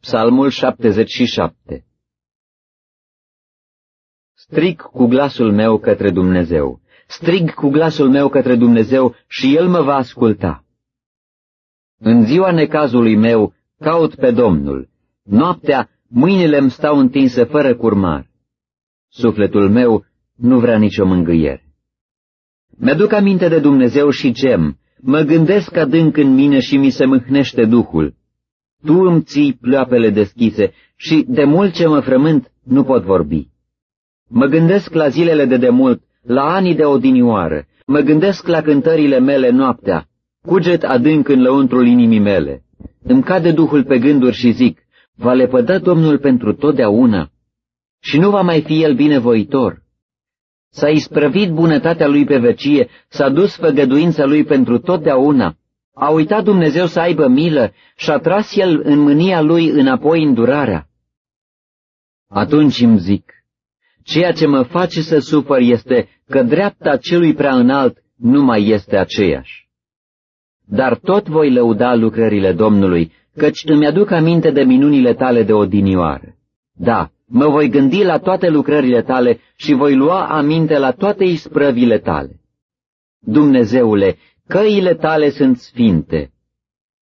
Psalmul 77 Strig cu glasul meu către Dumnezeu, strig cu glasul meu către Dumnezeu și El mă va asculta. În ziua necazului meu caut pe Domnul, noaptea mâinile îmi stau întinse fără curmar. Sufletul meu nu vrea nicio mângâiere. Mi-aduc aminte de Dumnezeu și gem, mă gândesc adânc în mine și mi se mâhnește Duhul. Tu îmi ții pleoapele deschise și de mult ce mă frământ nu pot vorbi. Mă gândesc la zilele de demult, la anii de odinioară, mă gândesc la cântările mele noaptea, cuget adânc în lăuntrul inimii mele. Îmi cade Duhul pe gânduri și zic, va lepăda Domnul pentru totdeauna și nu va mai fi El binevoitor. S-a isprăvit bunătatea Lui pe vecie, s-a dus făgăduința Lui pentru totdeauna. A uitat Dumnezeu să aibă milă și a tras El în mânia Lui înapoi îndurarea. Atunci îmi zic, ceea ce mă face să sufăr este că dreapta celui prea înalt nu mai este aceeași. Dar tot voi lăuda lucrările Domnului, căci îmi aduc aminte de minunile tale de odinioară. Da, mă voi gândi la toate lucrările tale și voi lua aminte la toate isprăvile tale. Dumnezeule, căile tale sunt sfinte.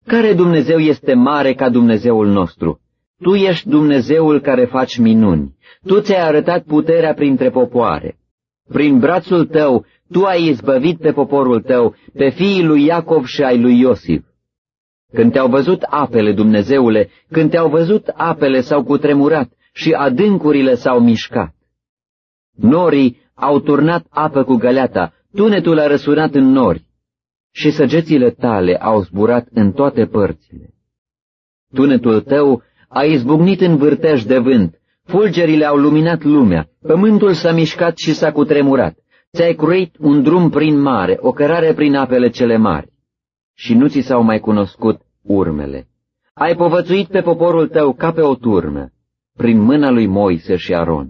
Care Dumnezeu este mare ca Dumnezeul nostru? Tu ești Dumnezeul care faci minuni. Tu ți-ai arătat puterea printre popoare. Prin brațul tău, tu ai izbăvit pe poporul tău, pe fiii lui Iacov și ai lui Iosif. Când te-au văzut apele, Dumnezeule, când te-au văzut apele s-au cutremurat și adâncurile s-au mișcat. Norii au turnat apă cu găleata, tunetul a răsunat în nori și săgețile tale au zburat în toate părțile. Tunetul tău a izbucnit în vârtej de vânt, fulgerile au luminat lumea, pământul s-a mișcat și s-a cutremurat, ți-ai cruit un drum prin mare, o cărare prin apele cele mari și nu ți s-au mai cunoscut urmele. Ai povățuit pe poporul tău ca pe o turmă, prin mâna lui Moise și Aron.